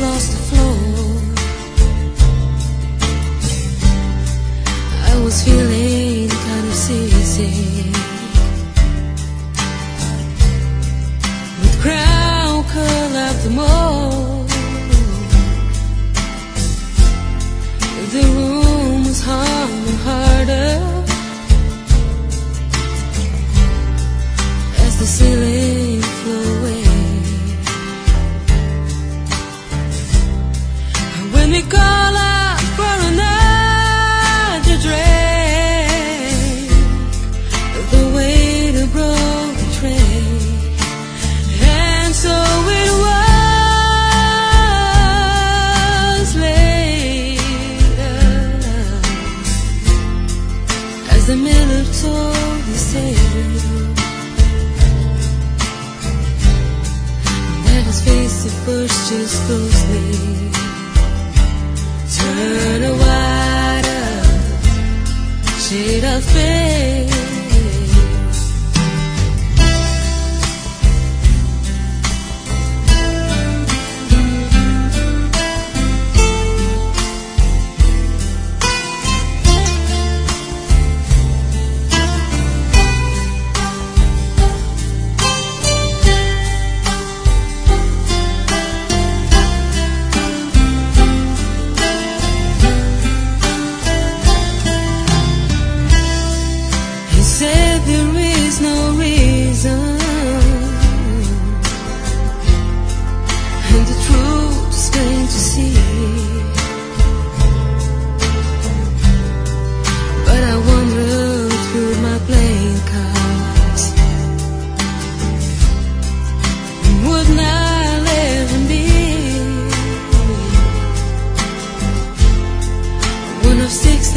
across the floor. I was feeling kind of seasick. With crowd curled up the mall. The room was humming harder as the ceiling Turn a wider shade of face.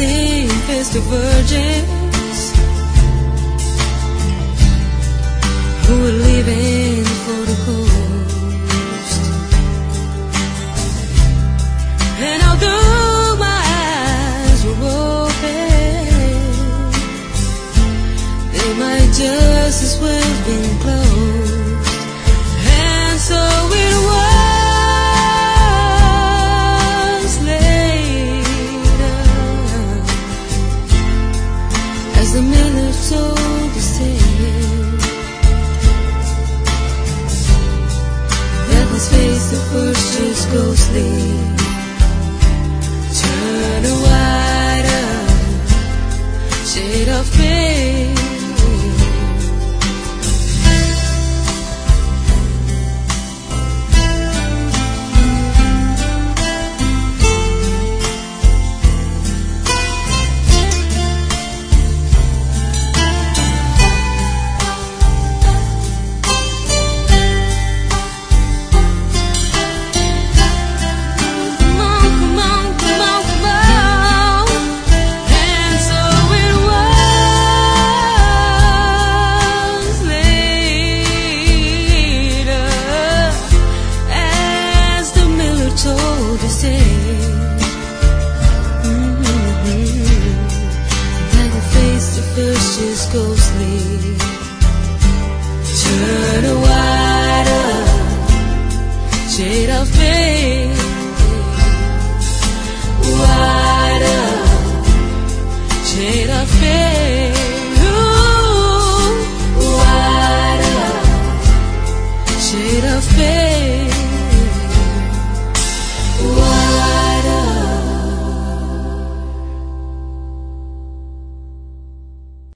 Sixteen festive virgins? who were leaving for the coast. And although my eyes were open, they might just as well have been closed. Ghostly. Turn a wider shade of pale